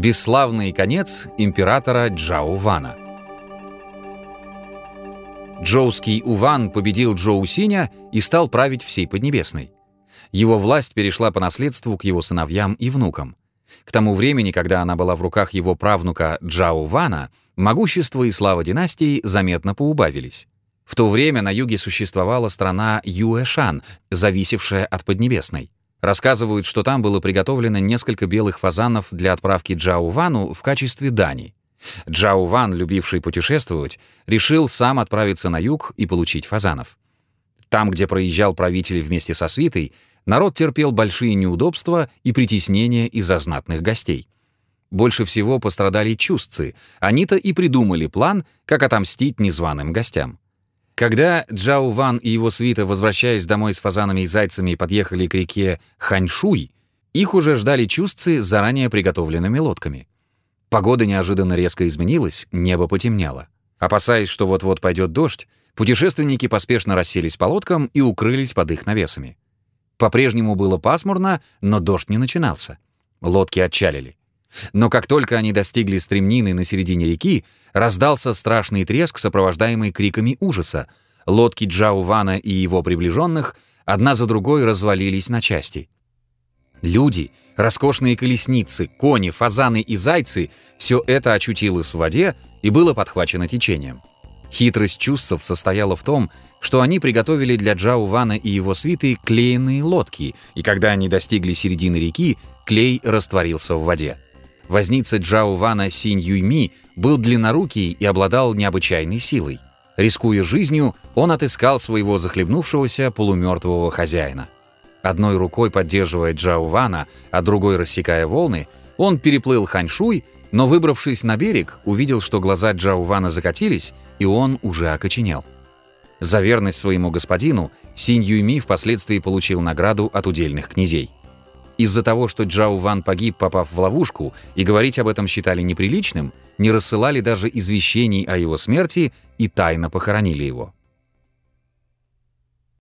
Бесславный конец императора Джао Вана. Джоуский Уван победил Джоу Синя и стал править всей Поднебесной. Его власть перешла по наследству к его сыновьям и внукам. К тому времени, когда она была в руках его правнука Джао Вана, могущество и слава династии заметно поубавились. В то время на юге существовала страна Юэшан, зависевшая от Поднебесной. Рассказывают, что там было приготовлено несколько белых фазанов для отправки Джао Вану в качестве дани. Джао Ван, любивший путешествовать, решил сам отправиться на юг и получить фазанов. Там, где проезжал правитель вместе со свитой, народ терпел большие неудобства и притеснения из-за знатных гостей. Больше всего пострадали чувстцы, они-то и придумали план, как отомстить незваным гостям. Когда Джао Ван и его свита, возвращаясь домой с фазанами и зайцами, подъехали к реке Ханьшуй, их уже ждали чувстцы с заранее приготовленными лодками. Погода неожиданно резко изменилась, небо потемнело. Опасаясь, что вот-вот пойдет дождь, путешественники поспешно расселись по лодкам и укрылись под их навесами. По-прежнему было пасмурно, но дождь не начинался. Лодки отчалили. Но как только они достигли стремнины на середине реки, раздался страшный треск, сопровождаемый криками ужаса. Лодки Джао Вана и его приближенных одна за другой развалились на части. Люди, роскошные колесницы, кони, фазаны и зайцы — все это очутилось в воде и было подхвачено течением. Хитрость чувств состояла в том, что они приготовили для Джао Вана и его свиты клеенные лодки, и когда они достигли середины реки, клей растворился в воде. Возница Джао Вана Синь Юйми был длиннорукий и обладал необычайной силой. Рискуя жизнью, он отыскал своего захлебнувшегося полумертвого хозяина. Одной рукой поддерживая Джао Вана, а другой рассекая волны, он переплыл Ханьшуй, но, выбравшись на берег, увидел, что глаза Джао Вана закатились, и он уже окоченел. За верность своему господину Синь Юйми впоследствии получил награду от удельных князей. Из-за того, что Джао Ван погиб, попав в ловушку, и говорить об этом считали неприличным, не рассылали даже извещений о его смерти и тайно похоронили его.